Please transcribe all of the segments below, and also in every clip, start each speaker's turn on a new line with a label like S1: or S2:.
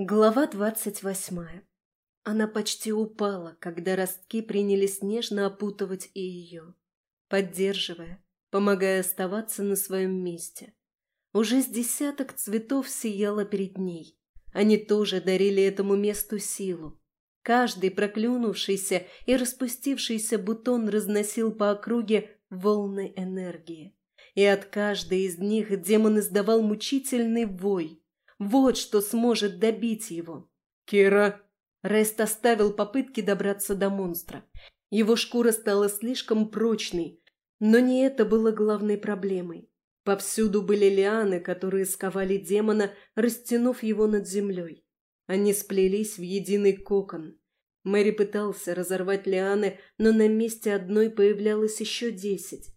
S1: Глава двадцать восьмая. Она почти упала, когда ростки принялись нежно опутывать и ее, поддерживая, помогая оставаться на своем месте. Уже с десяток цветов сияло перед ней. Они тоже дарили этому месту силу. Каждый проклюнувшийся и распустившийся бутон разносил по округе волны энергии. И от каждой из них демон издавал мучительный вой – вот что сможет добить его.
S2: «Кира!»
S1: Рест оставил попытки добраться до монстра. Его шкура стала слишком прочной, но не это было главной проблемой. Повсюду были лианы, которые сковали демона, растянув его над землей. Они сплелись в единый кокон. Мэри пытался разорвать лианы, но на месте одной появлялось еще десять.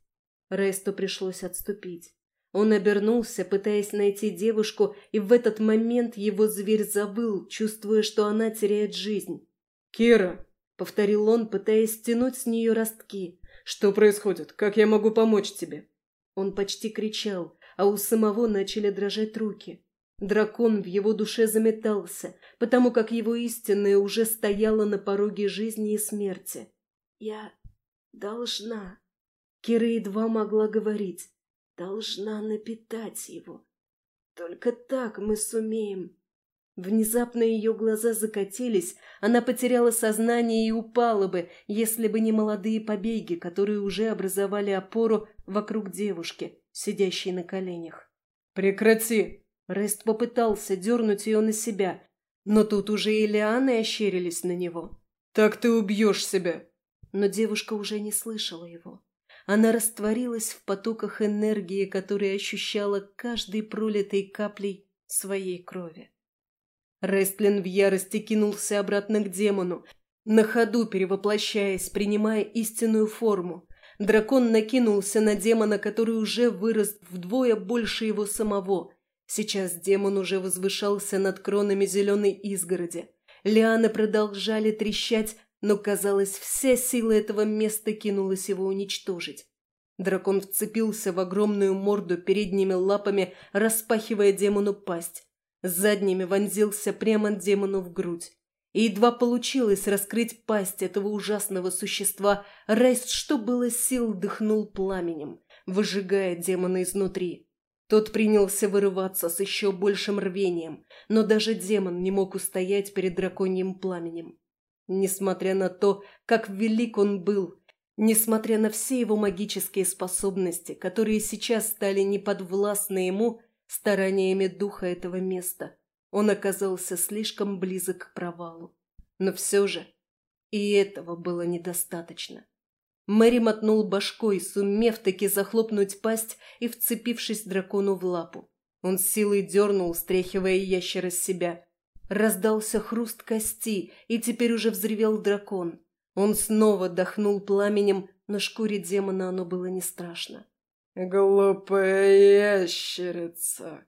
S1: Ресту пришлось отступить. Он обернулся, пытаясь найти девушку, и в этот момент его зверь завыл, чувствуя, что она теряет жизнь.
S2: «Кира!»
S1: — повторил он, пытаясь стянуть с нее ростки.
S2: «Что происходит? Как я могу помочь тебе?»
S1: Он почти кричал, а у самого начали дрожать руки. Дракон в его душе заметался, потому как его истинное уже стояло на пороге жизни и смерти. «Я должна...» Кира едва могла говорить должна напитать его. Только так мы сумеем. Внезапно ее глаза закатились, она потеряла сознание и упала бы, если бы не молодые побеги, которые уже образовали опору вокруг девушки, сидящей на коленях.
S2: «Прекрати!»
S1: Рест попытался дернуть ее на себя, но тут уже и лианы ощерились на него.
S2: «Так ты убьешь себя!»
S1: Но девушка уже не слышала его. Она растворилась в потоках энергии, которые ощущала каждой пролитой каплей своей крови. Рестлин в ярости кинулся обратно к демону, на ходу перевоплощаясь, принимая истинную форму. Дракон накинулся на демона, который уже вырос вдвое больше его самого. Сейчас демон уже возвышался над кронами зеленой изгороди. Лианы продолжали трещать, но, казалось, вся сила этого места кинулась его уничтожить. Дракон вцепился в огромную морду передними лапами, распахивая демону пасть. Задними вонзился прямо демону в грудь. И едва получилось раскрыть пасть этого ужасного существа, Райст, что было сил, дыхнул пламенем, выжигая демона изнутри. Тот принялся вырываться с еще большим рвением, но даже демон не мог устоять перед драконьим пламенем. Несмотря на то, как велик он был, несмотря на все его магические способности, которые сейчас стали неподвластны ему стараниями духа этого места, он оказался слишком близок к провалу. Но все же и этого было недостаточно. Мэри мотнул башкой, сумев таки захлопнуть пасть и вцепившись дракону в лапу. Он с силой дернул, стряхивая ящера с себя. Раздался хруст кости, и теперь уже взревел дракон. Он снова дохнул пламенем, на шкуре демона оно было не страшно.
S2: «Глупая ящерица!»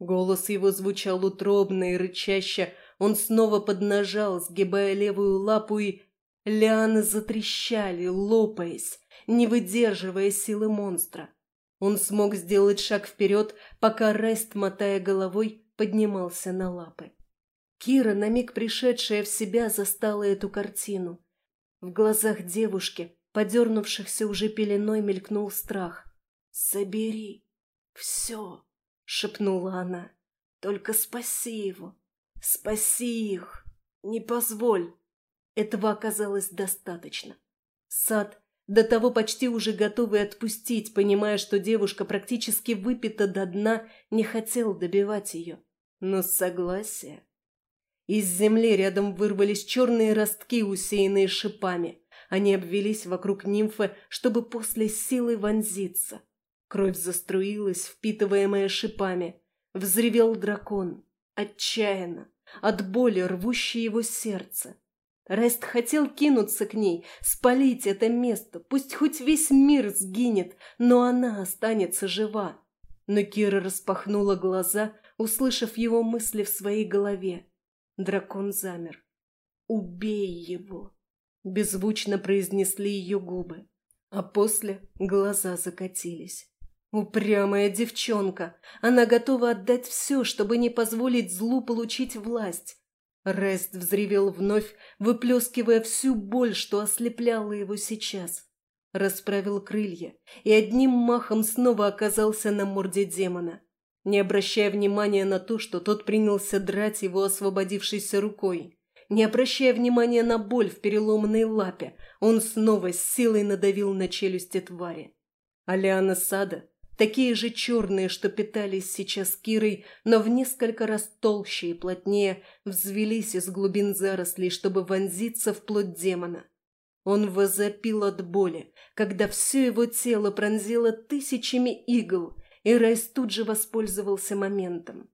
S1: Голос его звучал утробно и рычаще. Он снова поднажал, сгибая левую лапу, и лианы затрещали, лопаясь, не выдерживая силы монстра. Он смог сделать шаг вперед, пока Рест, мотая головой, поднимался на лапы. Кира, на миг пришедшая в себя, застала эту картину. В глазах девушки, подернувшихся уже пеленой, мелькнул страх. «Забери все!» — шепнула она. «Только спаси его! Спаси их! Не позволь!» Этого оказалось достаточно. Сад, до того почти уже готовый отпустить, понимая, что девушка практически выпита до дна, не хотел добивать ее. Но согласие из земли рядом вырвались черные ростки, усеянные шипами. Они обвелись вокруг нимфы, чтобы после силы вонзиться. Кровь заструилась, впитываемая шипами. Взревел дракон. Отчаянно, от боли, рвущей его сердце. Рест хотел кинуться к ней, спалить это место, пусть хоть весь мир сгинет, но она останется жива. Но Кира распахнула глаза, услышав его мысли в своей голове. Дракон замер. «Убей его!» – беззвучно произнесли ее губы, а после глаза закатились. Упрямая девчонка. Она готова отдать все, чтобы не позволить злу получить власть. Рест взревел вновь, выплескивая всю боль, что ослепляла его сейчас. Расправил крылья и одним махом снова оказался на морде демона, не обращая внимания на то, что тот принялся драть его освободившейся рукой. Не обращая внимания на боль в переломанной лапе, он снова с силой надавил на челюсти твари. Алиана Сада такие же черные, что питались сейчас Кирой, но в несколько раз толще и плотнее, взвелись из глубин зарослей, чтобы вонзиться в плоть демона. Он возопил от боли, когда все его тело пронзило тысячами игл, и Райс тут же воспользовался моментом.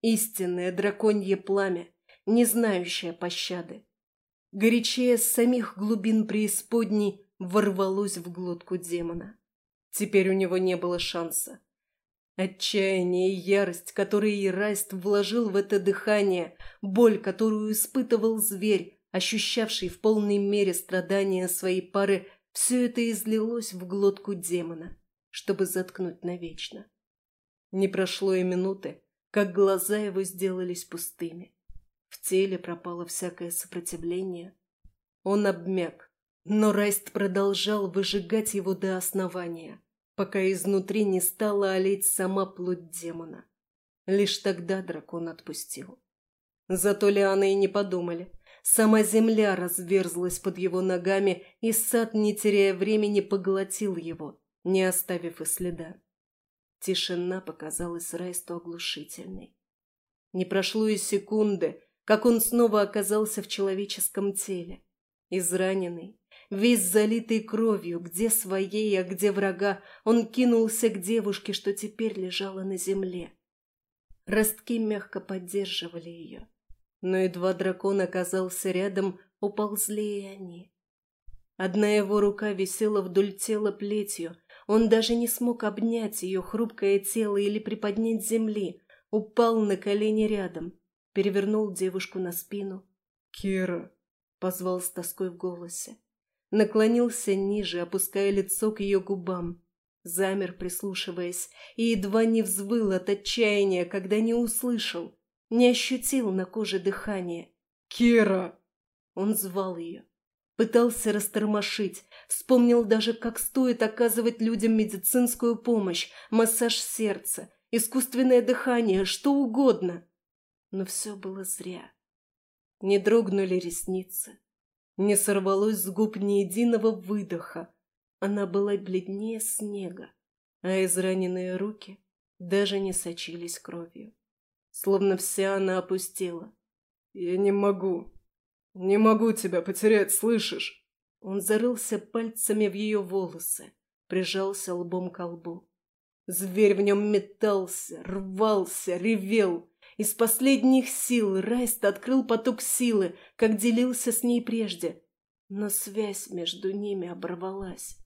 S1: Истинное драконье пламя, не знающее пощады. Горячее с самих глубин преисподней ворвалось в глотку демона. Теперь у него не было шанса. Отчаяние и ярость, которые Ирайст вложил в это дыхание, боль, которую испытывал зверь, ощущавший в полной мере страдания своей пары, все это излилось в глотку демона, чтобы заткнуть навечно. Не прошло и минуты, как глаза его сделались пустыми. В теле пропало всякое сопротивление. Он обмяк, но Райст продолжал выжигать его до основания пока изнутри не стала олеть сама плоть демона. Лишь тогда дракон отпустил. Зато лианы и не подумали. Сама земля разверзлась под его ногами, и сад, не теряя времени, поглотил его, не оставив и следа. Тишина показалась Райсту оглушительной. Не прошло и секунды, как он снова оказался в человеческом теле. Израненный, Весь залитый кровью, где своей, а где врага, он кинулся к девушке, что теперь лежала на земле. Ростки мягко поддерживали ее. Но едва дракон оказался рядом, уползли и они. Одна его рука висела вдоль тела плетью. Он даже не смог обнять ее хрупкое тело или приподнять земли. Упал на колени рядом, перевернул девушку на спину.
S2: «Кира!»
S1: — позвал с тоской в голосе наклонился ниже, опуская лицо к ее губам. Замер, прислушиваясь, и едва не взвыл от отчаяния, когда не услышал, не ощутил на коже дыхания.
S2: «Кира!»
S1: Он звал ее, пытался растормошить, вспомнил даже, как стоит оказывать людям медицинскую помощь, массаж сердца, искусственное дыхание, что угодно. Но все было зря. Не дрогнули ресницы, не сорвалось с губ ни единого выдоха. Она была бледнее снега, а израненные руки даже не сочились кровью. Словно вся она опустела.
S2: «Я не могу. Не могу тебя потерять, слышишь?»
S1: Он зарылся пальцами в ее волосы, прижался лбом к лбу. Зверь в нем метался, рвался, ревел, из последних сил Райст открыл поток силы, как делился с ней прежде. Но связь между ними оборвалась.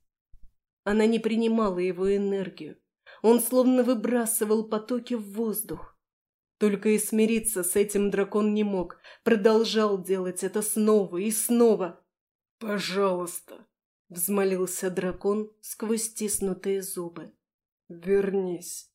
S1: Она не принимала его энергию. Он словно выбрасывал потоки в воздух. Только и смириться с этим дракон не мог. Продолжал делать это снова и снова.
S2: «Пожалуйста», —
S1: взмолился дракон сквозь стиснутые зубы.
S2: «Вернись».